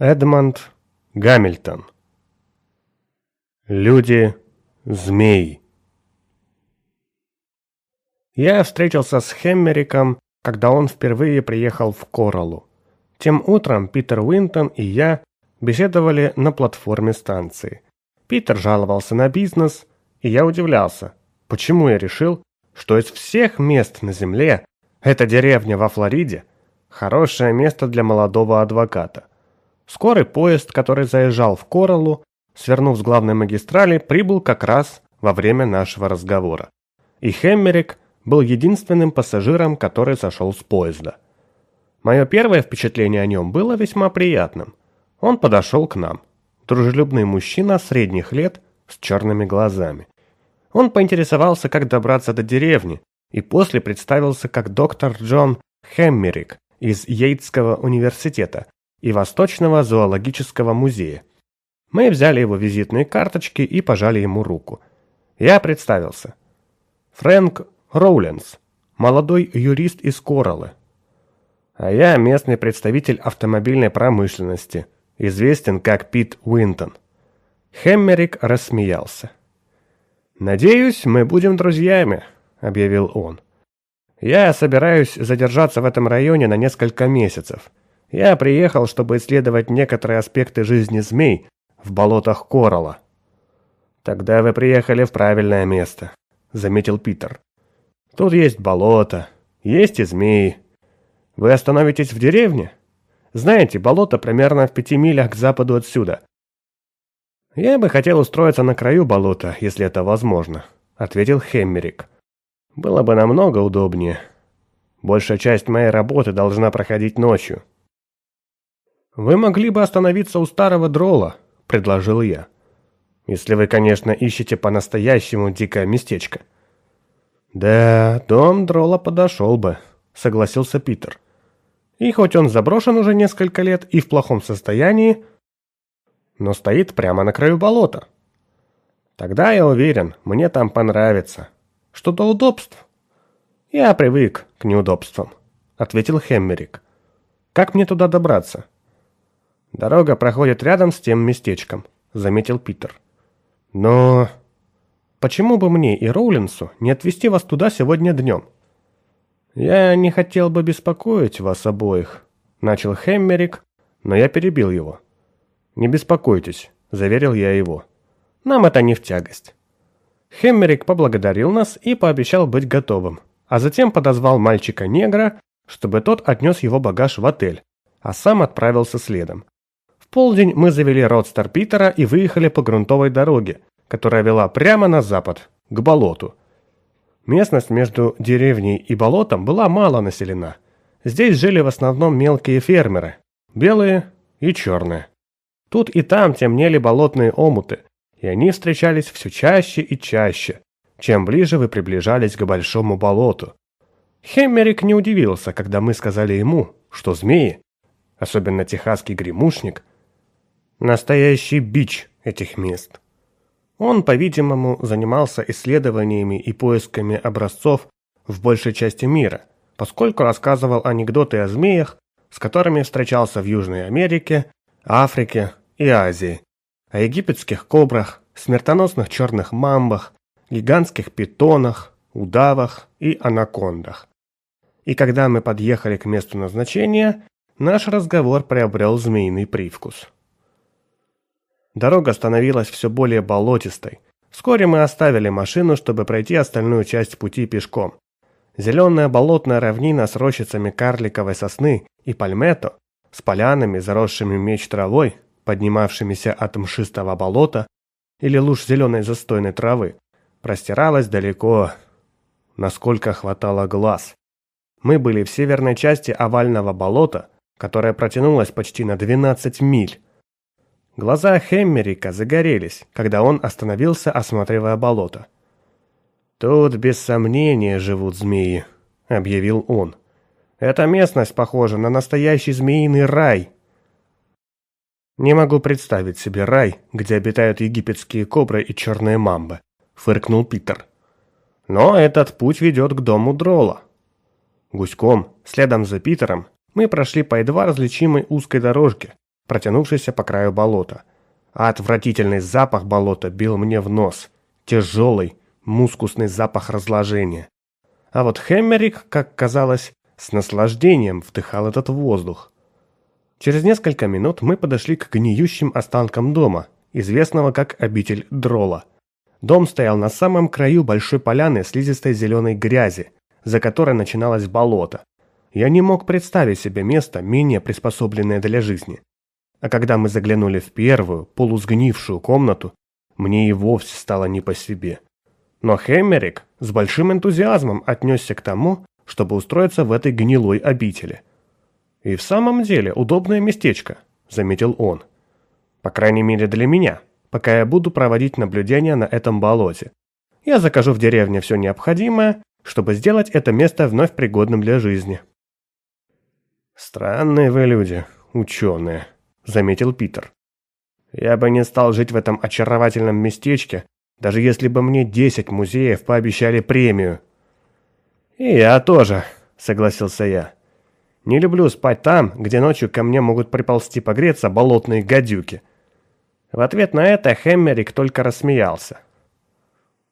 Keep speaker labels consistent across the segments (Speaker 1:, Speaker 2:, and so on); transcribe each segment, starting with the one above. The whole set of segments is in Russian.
Speaker 1: Эдмонд Гамильтон Люди-змеи Я встретился с Хеммериком, когда он впервые приехал в Кораллу. Тем утром Питер Уинтон и я беседовали на платформе станции. Питер жаловался на бизнес, и я удивлялся, почему я решил, что из всех мест на Земле эта деревня во Флориде – хорошее место для молодого адвоката. Скорый поезд, который заезжал в Кораллу, свернув с главной магистрали, прибыл как раз во время нашего разговора. И Хеммерик был единственным пассажиром, который сошел с поезда. Мое первое впечатление о нем было весьма приятным. Он подошел к нам. Дружелюбный мужчина средних лет с черными глазами. Он поинтересовался, как добраться до деревни, и после представился как доктор Джон Хеммерик из Йейтского университета, и Восточного зоологического музея. Мы взяли его визитные карточки и пожали ему руку. Я представился. Фрэнк Роуленс, молодой юрист из Кораллы. А я местный представитель автомобильной промышленности, известен как Пит Уинтон. Хеммерик рассмеялся. «Надеюсь, мы будем друзьями», — объявил он. «Я собираюсь задержаться в этом районе на несколько месяцев. Я приехал, чтобы исследовать некоторые аспекты жизни змей в болотах Коралла. Тогда вы приехали в правильное место, заметил Питер. Тут есть болото, есть и змеи. Вы остановитесь в деревне? Знаете, болото примерно в пяти милях к западу отсюда. Я бы хотел устроиться на краю болота, если это возможно, ответил Хеммерик. Было бы намного удобнее. Большая часть моей работы должна проходить ночью. «Вы могли бы остановиться у старого дрола», — предложил я. «Если вы, конечно, ищете по-настоящему дикое местечко». «Да, дом дрола подошел бы», — согласился Питер. «И хоть он заброшен уже несколько лет и в плохом состоянии, но стоит прямо на краю болота. Тогда я уверен, мне там понравится. Что до удобств?» «Я привык к неудобствам», — ответил Хеммерик. «Как мне туда добраться?» «Дорога проходит рядом с тем местечком», — заметил Питер. «Но...» «Почему бы мне и Роулинсу не отвезти вас туда сегодня днем?» «Я не хотел бы беспокоить вас обоих», — начал Хеммерик, но я перебил его. «Не беспокойтесь», — заверил я его. «Нам это не в тягость». Хеммерик поблагодарил нас и пообещал быть готовым, а затем подозвал мальчика-негра, чтобы тот отнес его багаж в отель, а сам отправился следом. Полдень мы завели родстер Питера и выехали по грунтовой дороге, которая вела прямо на запад, к болоту. Местность между деревней и болотом была мало населена. Здесь жили в основном мелкие фермеры, белые и черные. Тут и там темнели болотные омуты, и они встречались все чаще и чаще, чем ближе вы приближались к большому болоту. Хеммерик не удивился, когда мы сказали ему, что змеи, особенно техасский гремушник, Настоящий бич этих мест. Он, по-видимому, занимался исследованиями и поисками образцов в большей части мира, поскольку рассказывал анекдоты о змеях, с которыми встречался в Южной Америке, Африке и Азии, о египетских кобрах, смертоносных черных мамбах, гигантских питонах, удавах и анакондах. И когда мы подъехали к месту назначения, наш разговор приобрел змеиный привкус. Дорога становилась все более болотистой. Вскоре мы оставили машину, чтобы пройти остальную часть пути пешком. Зеленая болотная равнина с рощицами карликовой сосны и пальмето, с полянами, заросшими меч травой, поднимавшимися от мшистого болота или луж зеленой застойной травы, простиралась далеко, насколько хватало глаз. Мы были в северной части овального болота, которое протянулось почти на 12 миль, Глаза Хеммерика загорелись, когда он остановился, осматривая болото. «Тут без сомнения живут змеи», — объявил он. «Эта местность похожа на настоящий змеиный рай». «Не могу представить себе рай, где обитают египетские кобры и черные мамбы», — фыркнул Питер. «Но этот путь ведет к дому Дрола». Гуськом, следом за Питером, мы прошли по едва различимой узкой дорожке, протянувшийся по краю болота. А отвратительный запах болота бил мне в нос. Тяжелый, мускусный запах разложения. А вот Хеммерик, как казалось, с наслаждением вдыхал этот воздух. Через несколько минут мы подошли к гниющим останкам дома, известного как обитель Дрола. Дом стоял на самом краю большой поляны слизистой зеленой грязи, за которой начиналось болото. Я не мог представить себе место, менее приспособленное для жизни. А когда мы заглянули в первую, полусгнившую комнату, мне и вовсе стало не по себе. Но Хеммерик с большим энтузиазмом отнесся к тому, чтобы устроиться в этой гнилой обители. «И в самом деле удобное местечко», — заметил он. «По крайней мере для меня, пока я буду проводить наблюдения на этом болоте. Я закажу в деревне все необходимое, чтобы сделать это место вновь пригодным для жизни». «Странные вы люди, ученые», — заметил Питер. «Я бы не стал жить в этом очаровательном местечке, даже если бы мне десять музеев пообещали премию». «И я тоже», — согласился я. «Не люблю спать там, где ночью ко мне могут приползти погреться болотные гадюки». В ответ на это Хеммерик только рассмеялся.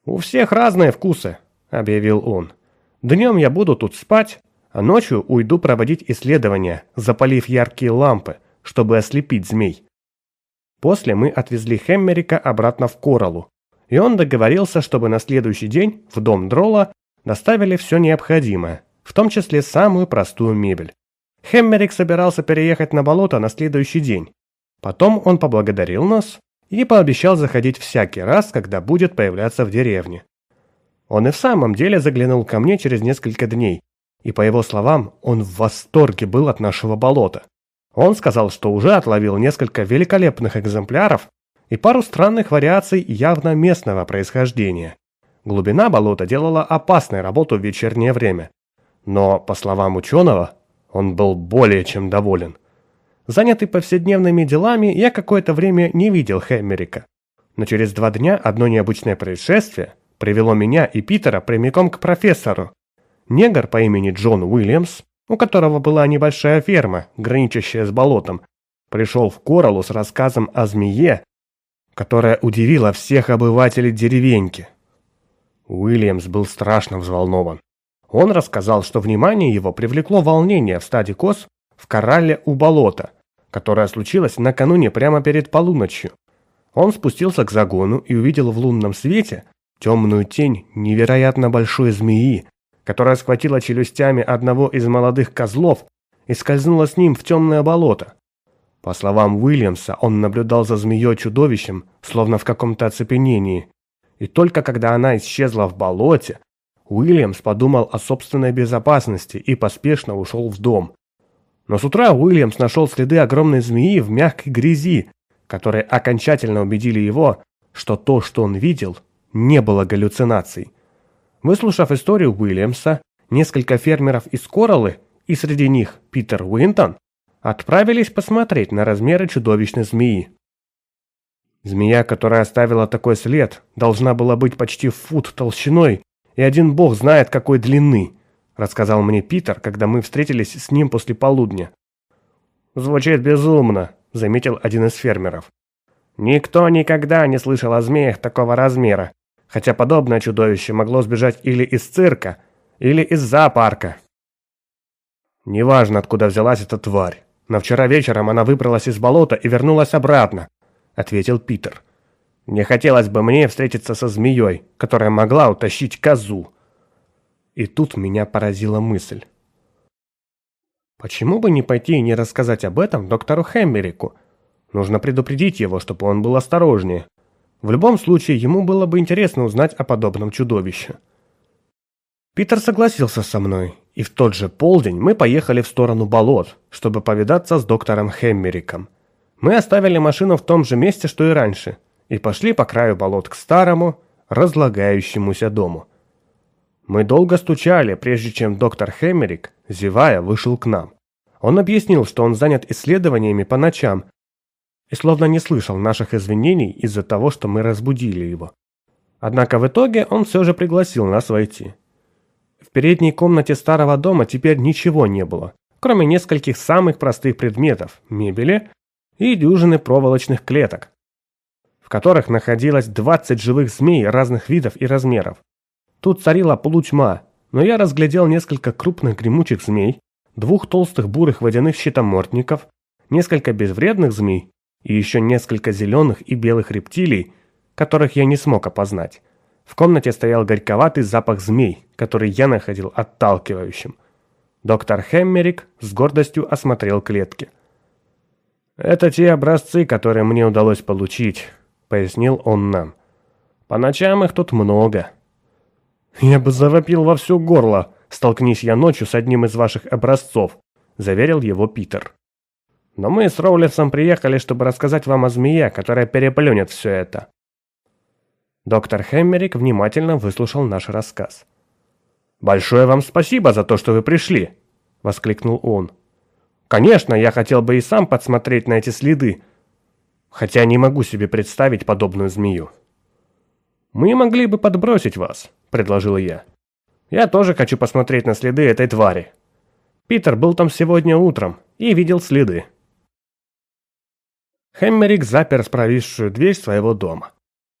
Speaker 1: «У всех разные вкусы», — объявил он. «Днем я буду тут спать, а ночью уйду проводить исследования, запалив яркие лампы, чтобы ослепить змей. После мы отвезли Хеммерика обратно в Коралу, и он договорился, чтобы на следующий день в дом Дрола доставили все необходимое, в том числе самую простую мебель. Хеммерик собирался переехать на болото на следующий день. Потом он поблагодарил нас и пообещал заходить всякий раз, когда будет появляться в деревне. Он и в самом деле заглянул ко мне через несколько дней, и по его словам, он в восторге был от нашего болота. Он сказал, что уже отловил несколько великолепных экземпляров и пару странных вариаций явно местного происхождения. Глубина болота делала опасной работу в вечернее время. Но, по словам ученого, он был более чем доволен. Занятый повседневными делами, я какое-то время не видел Хэммерика. Но через два дня одно необычное происшествие привело меня и Питера прямиком к профессору, Негр по имени Джон Уильямс, у которого была небольшая ферма, граничащая с болотом, пришел в Коралу с рассказом о змее, которая удивила всех обывателей деревеньки. Уильямс был страшно взволнован. Он рассказал, что внимание его привлекло волнение в стаде коз в коралле у болота, которое случилось накануне прямо перед полуночью. Он спустился к загону и увидел в лунном свете темную тень невероятно большой змеи, которая схватила челюстями одного из молодых козлов и скользнула с ним в темное болото. По словам Уильямса, он наблюдал за змеей-чудовищем, словно в каком-то оцепенении. И только когда она исчезла в болоте, Уильямс подумал о собственной безопасности и поспешно ушел в дом. Но с утра Уильямс нашел следы огромной змеи в мягкой грязи, которые окончательно убедили его, что то, что он видел, не было галлюцинацией. Выслушав историю Уильямса, несколько фермеров из Кораллы, и среди них Питер Уинтон, отправились посмотреть на размеры чудовищной змеи. Змея, которая оставила такой след, должна была быть почти фут толщиной, и один бог знает какой длины, рассказал мне Питер, когда мы встретились с ним после полудня. Звучит безумно, заметил один из фермеров. Никто никогда не слышал о змеях такого размера хотя подобное чудовище могло сбежать или из цирка, или из зоопарка. Неважно, откуда взялась эта тварь, но вчера вечером она выбралась из болота и вернулась обратно, ответил Питер. Не хотелось бы мне встретиться со змеей, которая могла утащить козу. И тут меня поразила мысль. Почему бы не пойти и не рассказать об этом доктору Хеммерику? Нужно предупредить его, чтобы он был осторожнее. В любом случае, ему было бы интересно узнать о подобном чудовище. Питер согласился со мной, и в тот же полдень мы поехали в сторону болот, чтобы повидаться с доктором Хеммериком. Мы оставили машину в том же месте, что и раньше, и пошли по краю болот к старому, разлагающемуся дому. Мы долго стучали, прежде чем доктор Хеммерик, зевая, вышел к нам. Он объяснил, что он занят исследованиями по ночам и словно не слышал наших извинений из-за того, что мы разбудили его. Однако в итоге он все же пригласил нас войти. В передней комнате старого дома теперь ничего не было, кроме нескольких самых простых предметов – мебели и дюжины проволочных клеток, в которых находилось 20 живых змей разных видов и размеров. Тут царила полутьма, но я разглядел несколько крупных гремучих змей, двух толстых бурых водяных щитомортников, несколько безвредных змей и еще несколько зеленых и белых рептилий, которых я не смог опознать. В комнате стоял горьковатый запах змей, который я находил отталкивающим. Доктор Хеммерик с гордостью осмотрел клетки. «Это те образцы, которые мне удалось получить», — пояснил он нам. «По ночам их тут много». «Я бы завопил во все горло, столкнись я ночью с одним из ваших образцов», — заверил его Питер. «Но мы с Роулисом приехали, чтобы рассказать вам о змее, которая переплюнет все это». Доктор Хеммерик внимательно выслушал наш рассказ. «Большое вам спасибо за то, что вы пришли!» — воскликнул он. «Конечно, я хотел бы и сам подсмотреть на эти следы, хотя не могу себе представить подобную змею». «Мы могли бы подбросить вас», — предложил я. «Я тоже хочу посмотреть на следы этой твари. Питер был там сегодня утром и видел следы». Хеммерик запер провисшую дверь своего дома.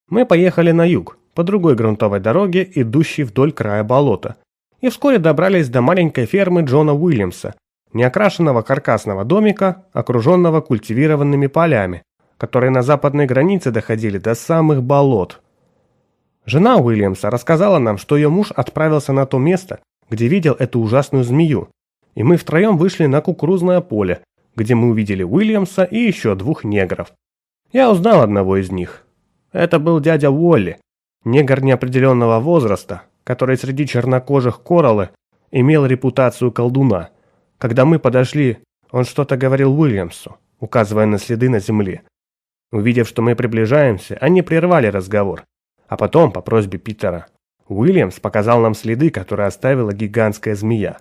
Speaker 1: Мы поехали на юг, по другой грунтовой дороге, идущей вдоль края болота, и вскоре добрались до маленькой фермы Джона Уильямса, неокрашенного каркасного домика, окруженного культивированными полями, которые на западной границе доходили до самых болот. Жена Уильямса рассказала нам, что ее муж отправился на то место, где видел эту ужасную змею, и мы втроем вышли на кукурузное поле, где мы увидели Уильямса и еще двух негров. Я узнал одного из них, это был дядя Уолли, негр неопределенного возраста, который среди чернокожих Кораллы имел репутацию колдуна. Когда мы подошли, он что-то говорил Уильямсу, указывая на следы на земле. Увидев, что мы приближаемся, они прервали разговор. А потом, по просьбе Питера, Уильямс показал нам следы, которые оставила гигантская змея.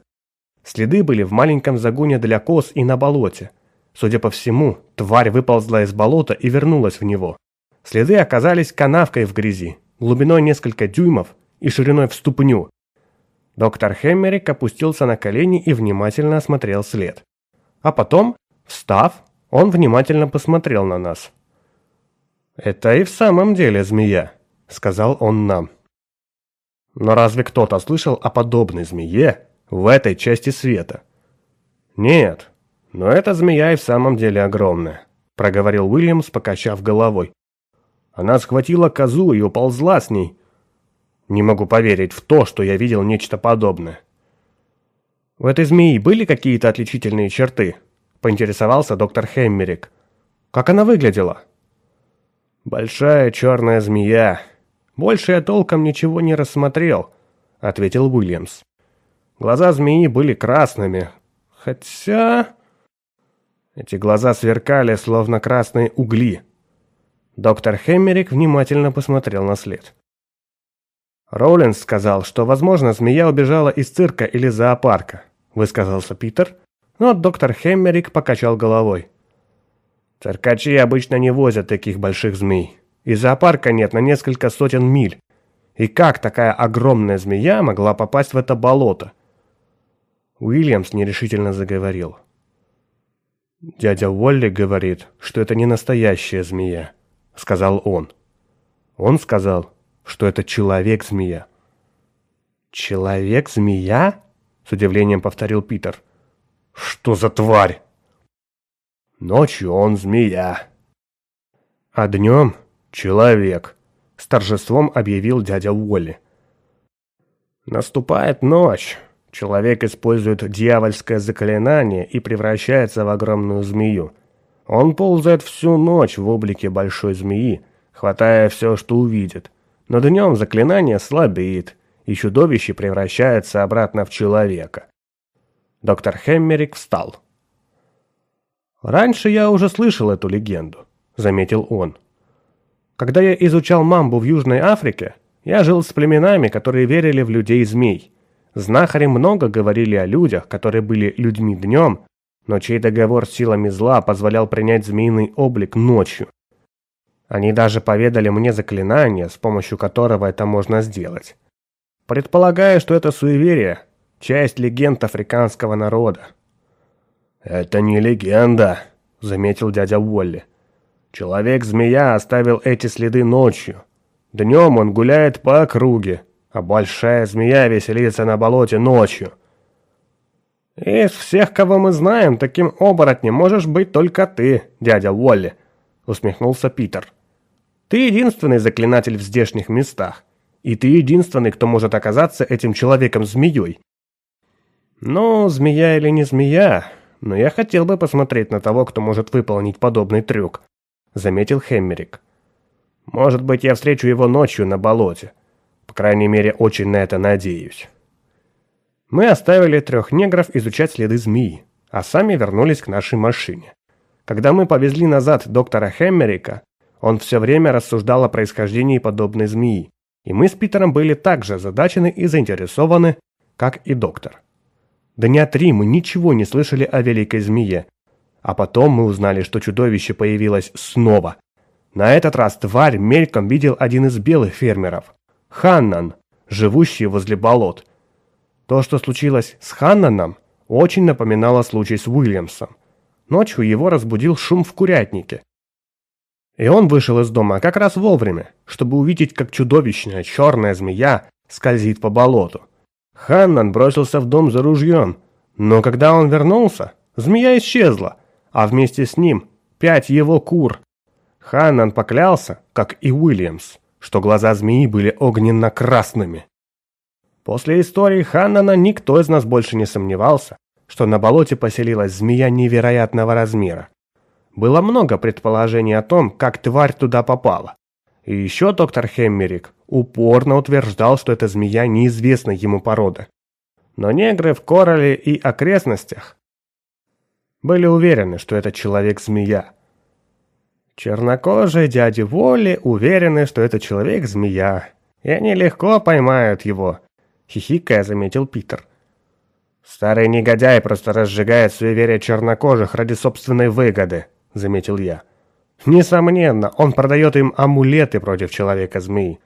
Speaker 1: Следы были в маленьком загоне для коз и на болоте. Судя по всему, тварь выползла из болота и вернулась в него. Следы оказались канавкой в грязи, глубиной несколько дюймов и шириной в ступню. Доктор Хеммерик опустился на колени и внимательно осмотрел след. А потом, встав, он внимательно посмотрел на нас. «Это и в самом деле змея», — сказал он нам. «Но разве кто-то слышал о подобной змее в этой части света?» «Нет, но эта змея и в самом деле огромная», — проговорил Уильямс, покачав головой. Она схватила козу и уползла с ней. Не могу поверить в то, что я видел нечто подобное. «У этой змеи были какие-то отличительные черты?» – поинтересовался доктор Хеммерик. «Как она выглядела?» «Большая черная змея. Больше я толком ничего не рассмотрел», – ответил Уильямс. «Глаза змеи были красными. Хотя...» Эти глаза сверкали, словно красные угли. Доктор Хеммерик внимательно посмотрел на след. Роулинс сказал, что, возможно, змея убежала из цирка или зоопарка, высказался Питер, но доктор Хеммерик покачал головой. Циркачи обычно не возят таких больших змей. И зоопарка нет на несколько сотен миль. И как такая огромная змея могла попасть в это болото? Уильямс нерешительно заговорил. Дядя Уолли говорит, что это не настоящая змея. — сказал он. Он сказал, что это человек-змея. «Человек-змея?» — с удивлением повторил Питер. «Что за тварь?» «Ночью он змея». «А днем — человек», — с торжеством объявил дядя Уолли. «Наступает ночь. Человек использует дьявольское заклинание и превращается в огромную змею. Он ползает всю ночь в облике большой змеи, хватая все, что увидит. Но днем заклинание слабеет, и чудовище превращается обратно в человека. Доктор Хеммерик встал. «Раньше я уже слышал эту легенду», — заметил он. «Когда я изучал мамбу в Южной Африке, я жил с племенами, которые верили в людей-змей. Знахари много говорили о людях, которые были людьми днем, но чей договор с силами зла позволял принять змеиный облик ночью. Они даже поведали мне заклинание, с помощью которого это можно сделать. Предполагаю, что это суеверие, часть легенд африканского народа. «Это не легенда», — заметил дядя Уолли. Человек-змея оставил эти следы ночью. Днем он гуляет по округе, а большая змея веселится на болоте ночью. Из всех, кого мы знаем, таким оборотнем можешь быть только ты, дядя Уолли, усмехнулся Питер. Ты единственный заклинатель в здешних местах, и ты единственный, кто может оказаться этим человеком-змеей. Ну, змея или не змея, но я хотел бы посмотреть на того, кто может выполнить подобный трюк, заметил Хеммерик. Может быть, я встречу его ночью на болоте. Крайней мере, очень на это надеюсь. Мы оставили трех негров изучать следы змеи, а сами вернулись к нашей машине. Когда мы повезли назад доктора Хеммерика, он все время рассуждал о происхождении подобной змеи, и мы с Питером были так же озадачены и заинтересованы, как и доктор. Дня три мы ничего не слышали о великой змее, а потом мы узнали, что чудовище появилось снова. На этот раз тварь мельком видел один из белых фермеров, Ханнан, живущий возле болот. То, что случилось с Ханнаном, очень напоминало случай с Уильямсом. Ночью его разбудил шум в курятнике. И он вышел из дома как раз вовремя, чтобы увидеть, как чудовищная черная змея скользит по болоту. Ханнан бросился в дом за ружьем, но когда он вернулся, змея исчезла, а вместе с ним пять его кур. Ханнан поклялся, как и Уильямс, что глаза змеи были огненно-красными. После истории Ханнана никто из нас больше не сомневался, что на болоте поселилась змея невероятного размера. Было много предположений о том, как тварь туда попала. И еще доктор Хеммерик упорно утверждал, что эта змея неизвестна ему породы. Но негры в Короле и окрестностях были уверены, что это человек-змея. Чернокожие дяди Воли уверены, что это человек-змея, и они легко поймают его, хихикая заметил Питер. Старый негодяй просто разжигает суеверие чернокожих ради собственной выгоды, заметил я. Несомненно, он продает им амулеты против человека-змеи.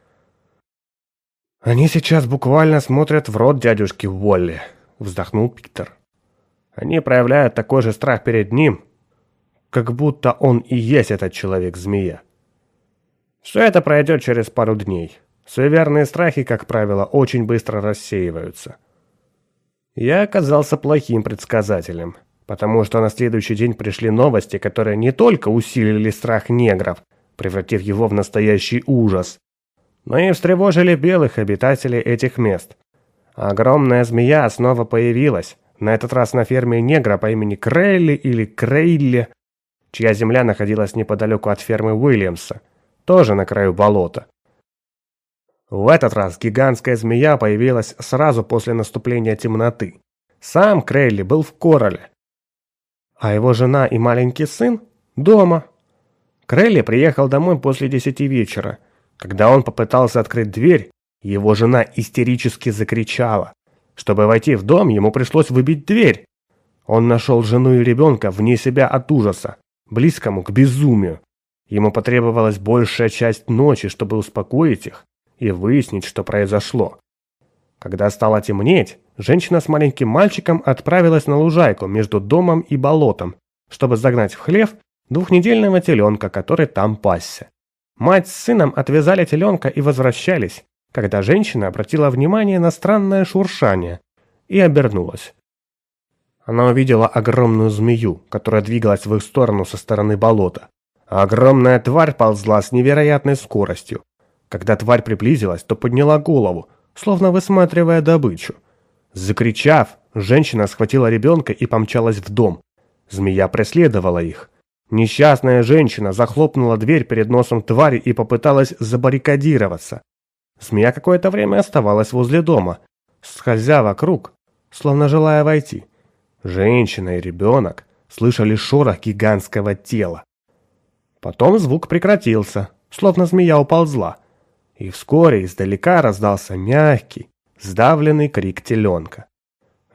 Speaker 1: Они сейчас буквально смотрят в рот дядюшки Волли, вздохнул Питер. Они проявляют такой же страх перед ним, как будто он и есть этот человек-змея. Все это пройдет через пару дней. Суеверные страхи, как правило, очень быстро рассеиваются. Я оказался плохим предсказателем, потому что на следующий день пришли новости, которые не только усилили страх негров, превратив его в настоящий ужас, но и встревожили белых обитателей этих мест. Огромная змея снова появилась, на этот раз на ферме негра по имени Крейли или Крейли, чья земля находилась неподалеку от фермы Уильямса, тоже на краю болота. В этот раз гигантская змея появилась сразу после наступления темноты. Сам Крейли был в Короле, а его жена и маленький сын дома. Крейли приехал домой после десяти вечера. Когда он попытался открыть дверь, его жена истерически закричала. Чтобы войти в дом, ему пришлось выбить дверь. Он нашел жену и ребенка вне себя от ужаса близкому к безумию. Ему потребовалась большая часть ночи, чтобы успокоить их и выяснить, что произошло. Когда стало темнеть, женщина с маленьким мальчиком отправилась на лужайку между домом и болотом, чтобы загнать в хлев двухнедельного теленка, который там пасся. Мать с сыном отвязали теленка и возвращались, когда женщина обратила внимание на странное шуршание и обернулась. Она увидела огромную змею, которая двигалась в их сторону со стороны болота. огромная тварь ползла с невероятной скоростью. Когда тварь приблизилась, то подняла голову, словно высматривая добычу. Закричав, женщина схватила ребенка и помчалась в дом. Змея преследовала их. Несчастная женщина захлопнула дверь перед носом твари и попыталась забаррикадироваться. Змея какое-то время оставалась возле дома, скользя вокруг, словно желая войти. Женщина и ребенок слышали шорох гигантского тела. Потом звук прекратился, словно змея уползла, и вскоре издалека раздался мягкий, сдавленный крик теленка.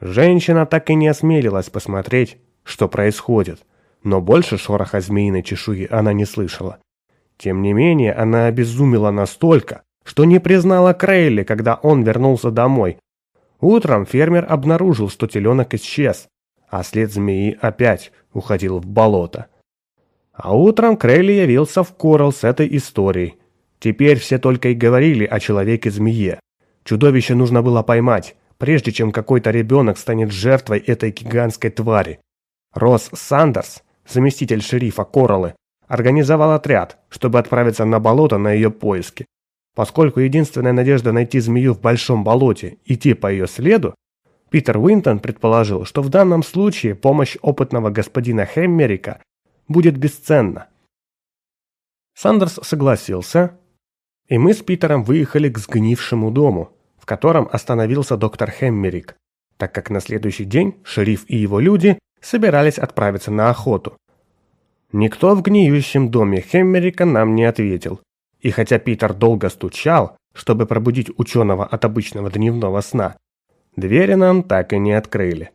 Speaker 1: Женщина так и не осмелилась посмотреть, что происходит, но больше шороха змеиной чешуи она не слышала. Тем не менее, она обезумела настолько, что не признала Крейли, когда он вернулся домой. Утром фермер обнаружил, что теленок исчез, а след змеи опять уходил в болото. А утром Крейли явился в Коралл с этой историей. Теперь все только и говорили о человеке-змее. Чудовище нужно было поймать, прежде чем какой-то ребенок станет жертвой этой гигантской твари. Росс Сандерс, заместитель шерифа Кораллы, организовал отряд, чтобы отправиться на болото на ее поиски. Поскольку единственная надежда найти змею в большом болоте, идти по ее следу, Питер Уинтон предположил, что в данном случае помощь опытного господина Хеммерика будет бесценна. Сандерс согласился, и мы с Питером выехали к сгнившему дому, в котором остановился доктор Хеммерик, так как на следующий день шериф и его люди собирались отправиться на охоту. Никто в гниющем доме Хеммерика нам не ответил, и хотя Питер долго стучал, чтобы пробудить ученого от обычного дневного сна, двери нам так и не открыли.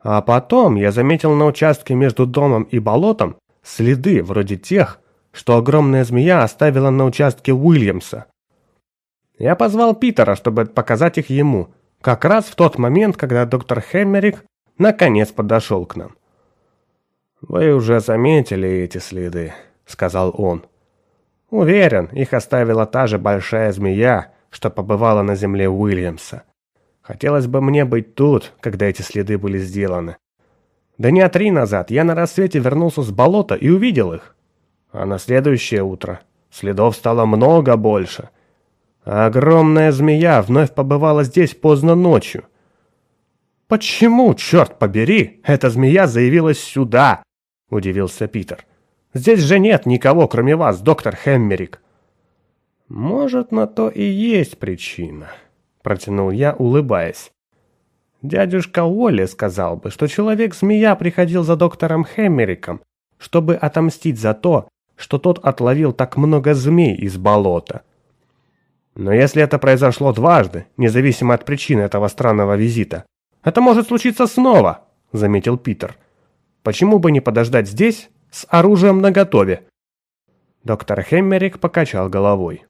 Speaker 1: А потом я заметил на участке между домом и болотом следы вроде тех, что огромная змея оставила на участке Уильямса. Я позвал Питера, чтобы показать их ему, как раз в тот момент, когда доктор Хеммерик наконец подошел к нам. «Вы уже заметили эти следы», — сказал он. «Уверен, их оставила та же большая змея, что побывала на земле Уильямса. Хотелось бы мне быть тут, когда эти следы были сделаны. Дня три назад я на рассвете вернулся с болота и увидел их. А на следующее утро следов стало много больше. огромная змея вновь побывала здесь поздно ночью. «Почему, черт побери, эта змея заявилась сюда?» – удивился Питер. «Здесь же нет никого, кроме вас, доктор Хеммерик». «Может, на то и есть причина», – протянул я, улыбаясь. Дядюшка Уолли сказал бы, что человек-змея приходил за доктором Хеммериком, чтобы отомстить за то, что тот отловил так много змей из болота. Но если это произошло дважды, независимо от причины этого странного визита, это может случиться снова, заметил Питер. Почему бы не подождать здесь с оружием наготове? Доктор Хеммерик покачал головой.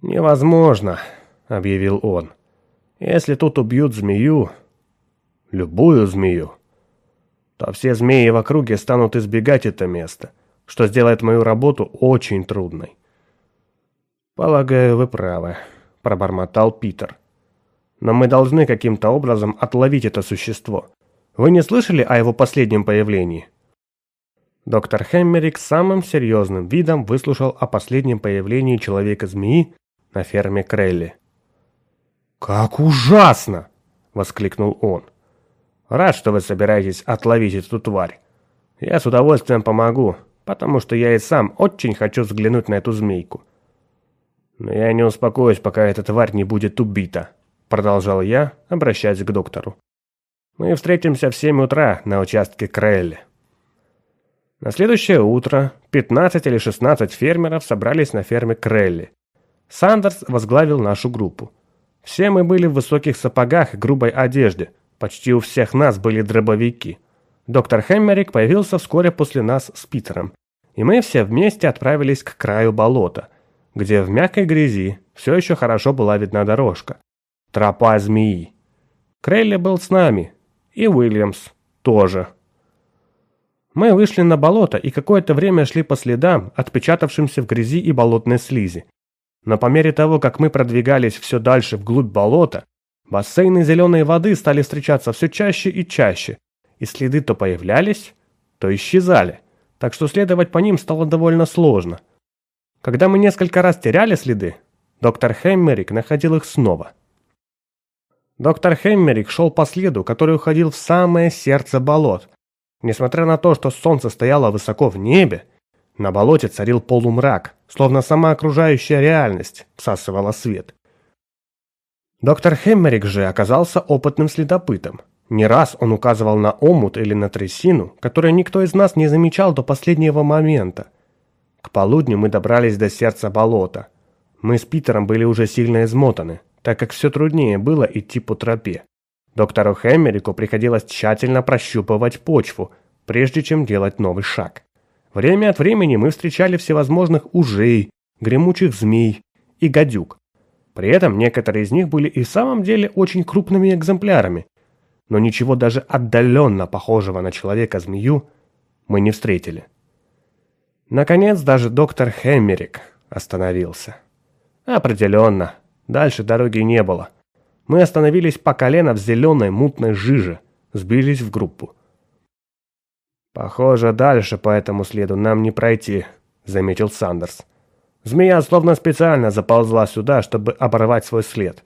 Speaker 1: «Невозможно», — объявил он. «Если тут убьют змею, любую змею, то все змеи в округе станут избегать это место, что сделает мою работу очень трудной». «Полагаю, вы правы», — пробормотал Питер. «Но мы должны каким-то образом отловить это существо. Вы не слышали о его последнем появлении?» Доктор Хеммерик самым серьезным видом выслушал о последнем появлении человека-змеи на ферме Крелли. «Как ужасно!» — воскликнул он. «Рад, что вы собираетесь отловить эту тварь. Я с удовольствием помогу, потому что я и сам очень хочу взглянуть на эту змейку. Но я не успокоюсь, пока эта тварь не будет убита», — продолжал я, обращаясь к доктору. «Мы встретимся в семь утра на участке Крелли». На следующее утро 15 или 16 фермеров собрались на ферме Крелли. Сандерс возглавил нашу группу. Все мы были в высоких сапогах и грубой одежде. Почти у всех нас были дробовики. Доктор Хеммерик появился вскоре после нас с Питером. И мы все вместе отправились к краю болота, где в мягкой грязи все еще хорошо была видна дорожка. Тропа змеи. Крелли был с нами. И Уильямс тоже. Мы вышли на болото и какое-то время шли по следам, отпечатавшимся в грязи и болотной слизи. Но по мере того, как мы продвигались все дальше вглубь болота, бассейны зеленой воды стали встречаться все чаще и чаще, и следы то появлялись, то исчезали, так что следовать по ним стало довольно сложно. Когда мы несколько раз теряли следы, доктор Хеммерик находил их снова. Доктор Хеммерик шел по следу, который уходил в самое сердце болот. Несмотря на то, что солнце стояло высоко в небе, на болоте царил полумрак, словно сама окружающая реальность всасывала свет. Доктор Хеммерик же оказался опытным следопытом. Не раз он указывал на омут или на трясину, которую никто из нас не замечал до последнего момента. К полудню мы добрались до сердца болота. Мы с Питером были уже сильно измотаны, так как все труднее было идти по тропе. Доктору Хеммерику приходилось тщательно прощупывать почву, прежде чем делать новый шаг. Время от времени мы встречали всевозможных ужей, гремучих змей и гадюк. При этом некоторые из них были и в самом деле очень крупными экземплярами, но ничего даже отдаленно похожего на человека-змею мы не встретили. Наконец даже доктор Хеммерик остановился. Определенно, дальше дороги не было. Мы остановились по колено в зеленой мутной жиже, сбились в группу. «Похоже, дальше по этому следу нам не пройти», — заметил Сандерс. «Змея словно специально заползла сюда, чтобы оборвать свой след».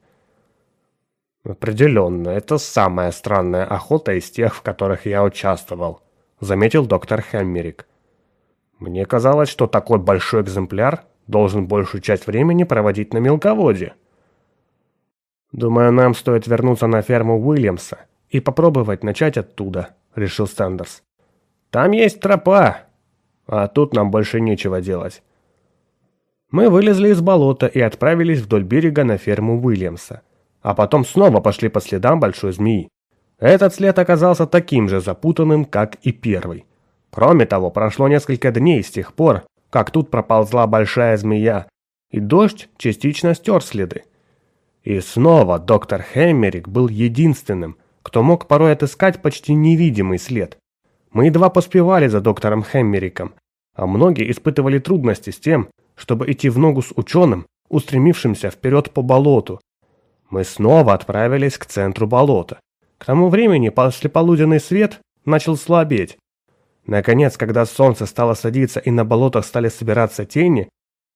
Speaker 1: «Определенно, это самая странная охота из тех, в которых я участвовал», — заметил доктор Хэммерик. «Мне казалось, что такой большой экземпляр должен большую часть времени проводить на мелководье». «Думаю, нам стоит вернуться на ферму Уильямса и попробовать начать оттуда», — решил Сандерс. «Там есть тропа, а тут нам больше нечего делать». Мы вылезли из болота и отправились вдоль берега на ферму Уильямса а потом снова пошли по следам большой змеи. Этот след оказался таким же запутанным, как и первый. Кроме того, прошло несколько дней с тех пор, как тут проползла большая змея, и дождь частично стер следы. И снова доктор Хеммерик был единственным, кто мог порой отыскать почти невидимый след. Мы едва поспевали за доктором Хеммериком, а многие испытывали трудности с тем, чтобы идти в ногу с ученым, устремившимся вперед по болоту, мы снова отправились к центру болота. К тому времени послеполуденный свет начал слабеть. Наконец, когда солнце стало садиться и на болотах стали собираться тени,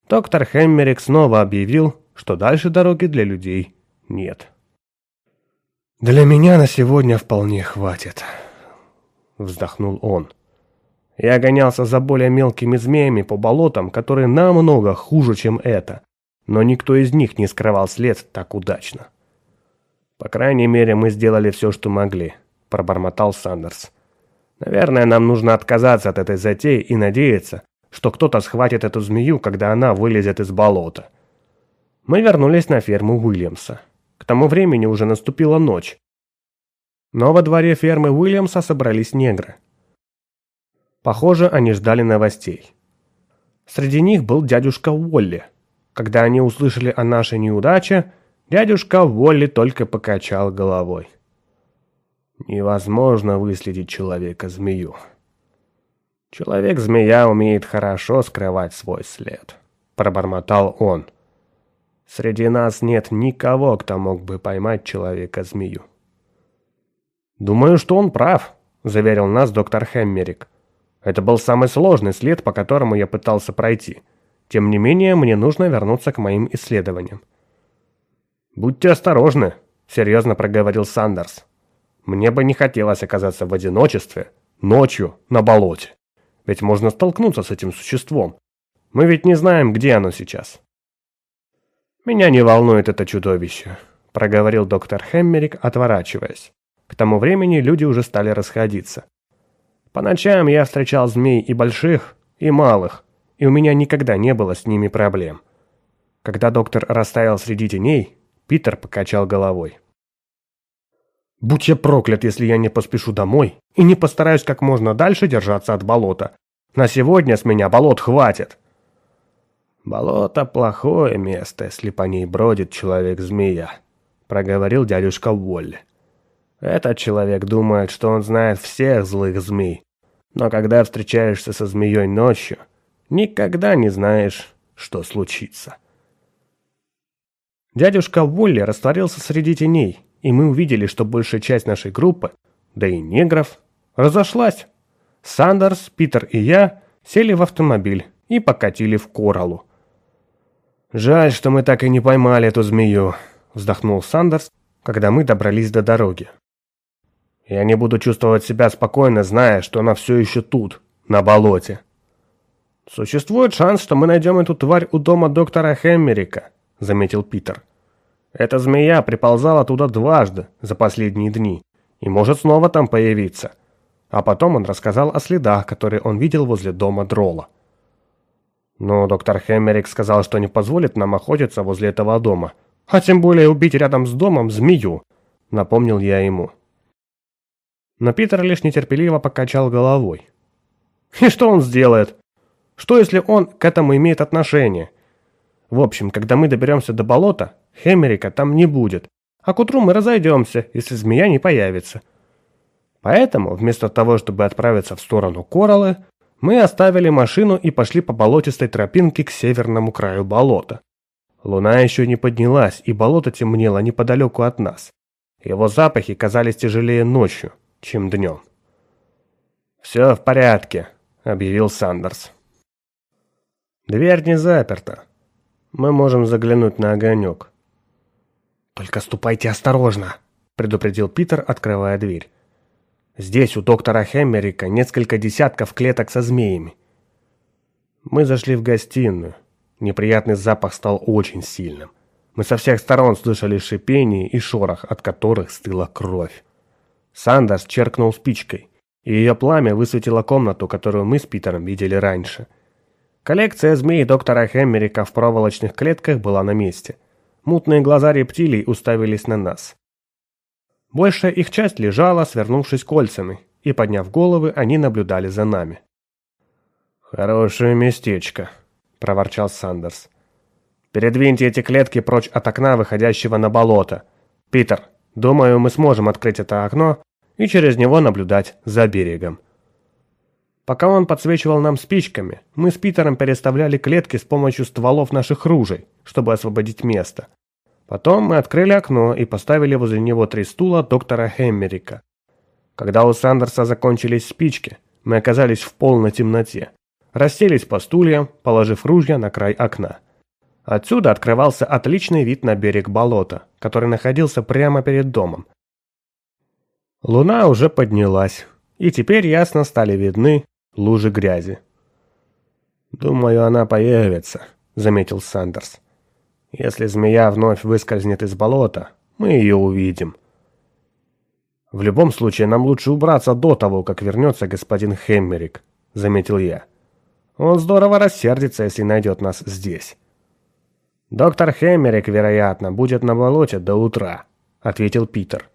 Speaker 1: доктор Хеммерик снова объявил, что дальше дороги для людей нет. «Для меня на сегодня вполне хватит», — вздохнул он. Я гонялся за более мелкими змеями по болотам, которые намного хуже, чем это но никто из них не скрывал след так удачно. «По крайней мере, мы сделали все, что могли», – пробормотал Сандерс. «Наверное, нам нужно отказаться от этой затеи и надеяться, что кто-то схватит эту змею, когда она вылезет из болота». Мы вернулись на ферму Уильямса. К тому времени уже наступила ночь. Но во дворе фермы Уильямса собрались негры. Похоже, они ждали новостей. Среди них был дядюшка Уолли, когда они услышали о нашей неудаче, дядюшка Волли только покачал головой. Невозможно выследить человека-змею. Человек-змея умеет хорошо скрывать свой след, пробормотал он. Среди нас нет никого, кто мог бы поймать человека-змею. Думаю, что он прав, заверил нас доктор Хеммерик. Это был самый сложный след, по которому я пытался пройти. Тем не менее, мне нужно вернуться к моим исследованиям. «Будьте осторожны», — серьезно проговорил Сандерс. «Мне бы не хотелось оказаться в одиночестве, ночью, на болоте. Ведь можно столкнуться с этим существом. Мы ведь не знаем, где оно сейчас». «Меня не волнует это чудовище», — проговорил доктор Хеммерик, отворачиваясь. К тому времени люди уже стали расходиться. По ночам я встречал змей и больших, и малых, и у меня никогда не было с ними проблем. Когда доктор растаял среди теней, Питер покачал головой. «Будь я проклят, если я не поспешу домой и не постараюсь как можно дальше держаться от болота. На сегодня с меня болот хватит!» «Болото – плохое место, если по ней бродит человек-змея», – проговорил дядюшка Уолли. «Этот человек думает, что он знает всех злых змей, но когда встречаешься со змеей ночью – Никогда не знаешь, что случится. Дядюшка Волли растворился среди теней, и мы увидели, что большая часть нашей группы, да и негров, разошлась. Сандерс, Питер и я сели в автомобиль и покатили в Коралу. «Жаль, что мы так и не поймали эту змею», — вздохнул Сандерс, когда мы добрались до дороги. «Я не буду чувствовать себя спокойно, зная, что она все еще тут, на болоте». «Существует шанс, что мы найдем эту тварь у дома доктора Хеммерика», — заметил Питер. «Эта змея приползала туда дважды за последние дни и может снова там появиться». А потом он рассказал о следах, которые он видел возле дома Дрола. Но доктор Хеммерик сказал, что не позволит нам охотиться возле этого дома, а тем более убить рядом с домом змею, напомнил я ему. Но Питер лишь нетерпеливо покачал головой. «И что он сделает? Что, если он к этому имеет отношение? В общем, когда мы доберемся до болота, Хемерика там не будет, а к утру мы разойдемся, если змея не появится. Поэтому, вместо того, чтобы отправиться в сторону Кораллы, Мы оставили машину и пошли по болотистой тропинке к северному краю болота. Луна еще не поднялась, и болото темнело неподалеку от нас. Его запахи казались тяжелее ночью, чем днем. «Все в порядке», — объявил Сандерс. «Дверь не заперта. Мы можем заглянуть на огонек». «Только ступайте осторожно», — предупредил Питер, открывая дверь. Здесь у доктора Хеммерика несколько десятков клеток со змеями. Мы зашли в гостиную. Неприятный запах стал очень сильным. Мы со всех сторон слышали шипение и шорох, от которых стыла кровь. Сандерс черкнул спичкой, и ее пламя высветило комнату, которую мы с Питером видели раньше. Коллекция змей доктора Хеммерика в проволочных клетках была на месте. Мутные глаза рептилий уставились на нас. Большая их часть лежала, свернувшись кольцами, и, подняв головы, они наблюдали за нами. «Хорошее местечко», — проворчал Сандерс. «Передвиньте эти клетки прочь от окна, выходящего на болото. Питер, думаю, мы сможем открыть это окно и через него наблюдать за берегом». Пока он подсвечивал нам спичками, мы с Питером переставляли клетки с помощью стволов наших ружей, чтобы освободить место. Потом мы открыли окно и поставили возле него три стула доктора Хеммерика. Когда у Сандерса закончились спички, мы оказались в полной темноте. Расселись по стульям, положив ружья на край окна. Отсюда открывался отличный вид на берег болота, который находился прямо перед домом. Луна уже поднялась, и теперь ясно стали видны лужи грязи. «Думаю, она появится», — заметил Сандерс. Если змея вновь выскользнет из болота, мы ее увидим. В любом случае, нам лучше убраться до того, как вернется господин Хеммерик, заметил я. Он здорово рассердится, если найдет нас здесь. Доктор Хеммерик, вероятно, будет на болоте до утра, ответил Питер.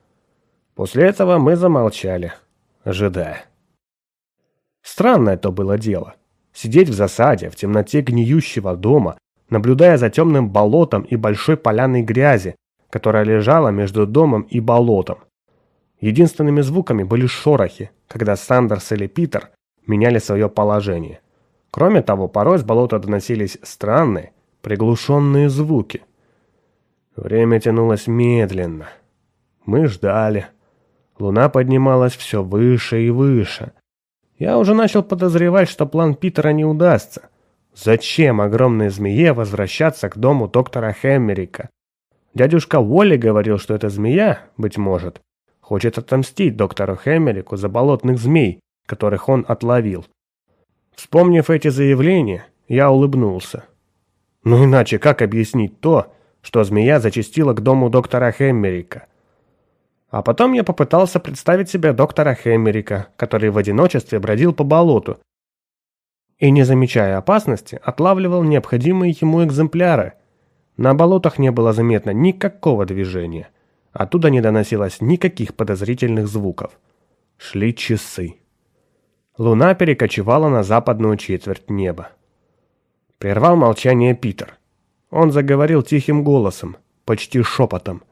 Speaker 1: После этого мы замолчали, ожидая. Странное это было дело. Сидеть в засаде, в темноте гниющего дома, наблюдая за темным болотом и большой поляной грязи, которая лежала между домом и болотом. Единственными звуками были шорохи, когда Сандерс или Питер меняли свое положение. Кроме того, порой с болота доносились странные, приглушенные звуки. Время тянулось медленно. Мы ждали. Луна поднималась все выше и выше. Я уже начал подозревать, что план Питера не удастся. Зачем огромной змее возвращаться к дому доктора Хеммерика? Дядюшка Уолли говорил, что эта змея, быть может, хочет отомстить доктору Хеммерику за болотных змей, которых он отловил. Вспомнив эти заявления, я улыбнулся. Ну иначе как объяснить то, что змея зачастила к дому доктора Хеммерика? А потом я попытался представить себе доктора Хеммерика, который в одиночестве бродил по болоту, и, не замечая опасности, отлавливал необходимые ему экземпляры. На болотах не было заметно никакого движения. Оттуда не доносилось никаких подозрительных звуков. Шли часы. Луна перекочевала на западную четверть неба. Прервал молчание Питер. Он заговорил тихим голосом, почти шепотом.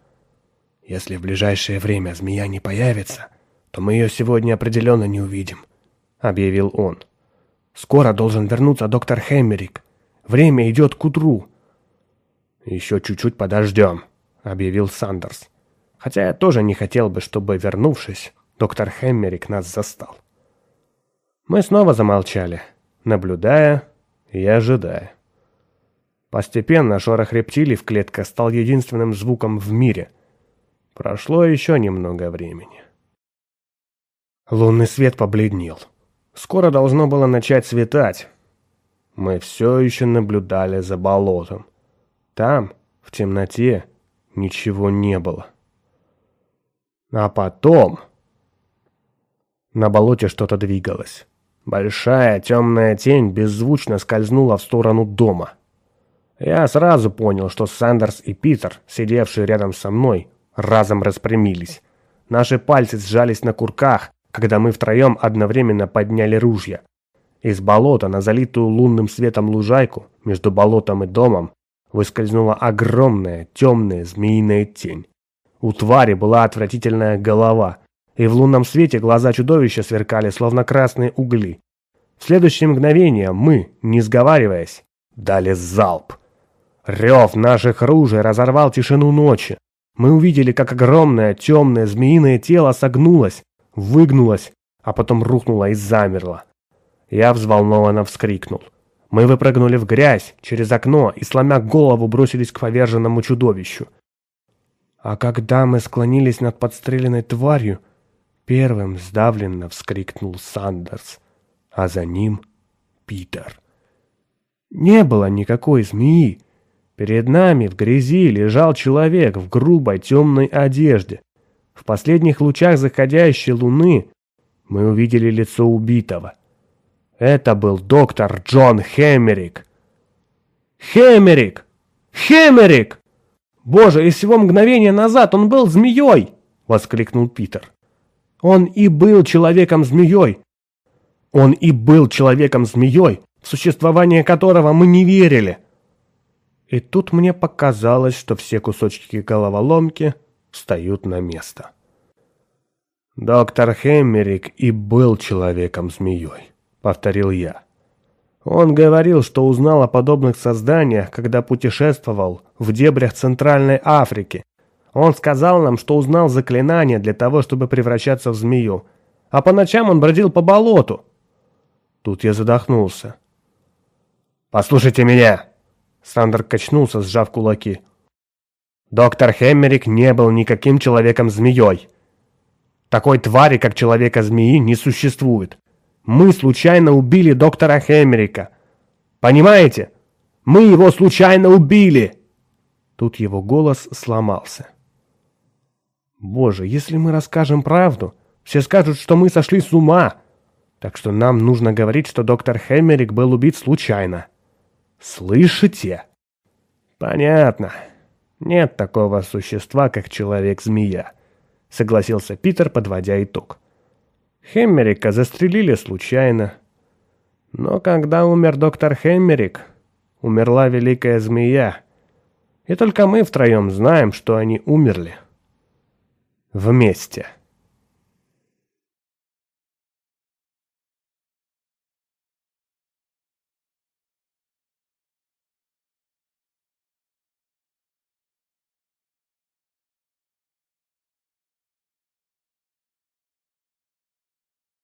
Speaker 1: «Если в ближайшее время змея не появится, то мы ее сегодня определенно не увидим», — объявил он. Скоро должен вернуться доктор Хеммерик. Время идет к утру». «Еще чуть-чуть подождем», — объявил Сандерс. «Хотя я тоже не хотел бы, чтобы, вернувшись, доктор Хеммерик нас застал». Мы снова замолчали, наблюдая и ожидая. Постепенно шорох рептилий в клетках стал единственным звуком в мире. Прошло еще немного времени. Лунный свет побледнел. Скоро должно было начать светать. Мы все еще наблюдали за болотом. Там, в темноте, ничего не было. А потом... На болоте что-то двигалось. Большая темная тень беззвучно скользнула в сторону дома. Я сразу понял, что Сандерс и Питер, сидевшие рядом со мной, разом распрямились. Наши пальцы сжались на курках, когда мы втроем одновременно подняли ружья. Из болота на залитую лунным светом лужайку между болотом и домом выскользнула огромная темная змеиная тень. У твари была отвратительная голова, и в лунном свете глаза чудовища сверкали, словно красные угли. В следующее мгновение мы, не сговариваясь, дали залп. Рев наших ружей разорвал тишину ночи. Мы увидели, как огромное темное змеиное тело согнулось, выгнулось, а потом рухнуло и замерло. Я взволнованно вскрикнул. Мы выпрыгнули в грязь через окно и, сломя голову, бросились к поверженному чудовищу. А когда мы склонились над подстреленной тварью, первым сдавленно вскрикнул Сандерс, а за ним Питер. Не было никакой змеи. Перед нами в грязи лежал человек в грубой темной одежде. В последних лучах заходящей луны мы увидели лицо убитого. Это был доктор Джон Хемерик. Хемерик! Хемерик! Боже, и всего мгновения назад он был змеей! Воскликнул Питер. Он и был человеком-змеей. Он и был человеком-змеей, в существование которого мы не верили. И тут мне показалось, что все кусочки головоломки встают на место. «Доктор Хеммерик и был человеком-змеей», — повторил я. Он говорил, что узнал о подобных созданиях, когда путешествовал в дебрях Центральной Африки. Он сказал нам, что узнал заклинание для того, чтобы превращаться в змею. А по ночам он бродил по болоту. Тут я задохнулся. «Послушайте меня!» Сандер качнулся, сжав кулаки. «Доктор Хеммерик не был никаким человеком-змеей. Такой твари, как человека-змеи, не существует. Мы случайно убили доктора Хеммерика. Понимаете? Мы его случайно убили!» Тут его голос сломался. «Боже, если мы расскажем правду, все скажут, что мы сошли с ума. Так что нам нужно говорить, что доктор Хеммерик был убит случайно». Слышите? Понятно. Нет такого существа, как человек-змея, согласился Питер, подводя итог. Хеммерика застрелили случайно. Но когда умер доктор Хеммерик, умерла великая змея. И только мы втроем знаем, что они умерли. Вместе.